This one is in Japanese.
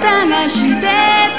探して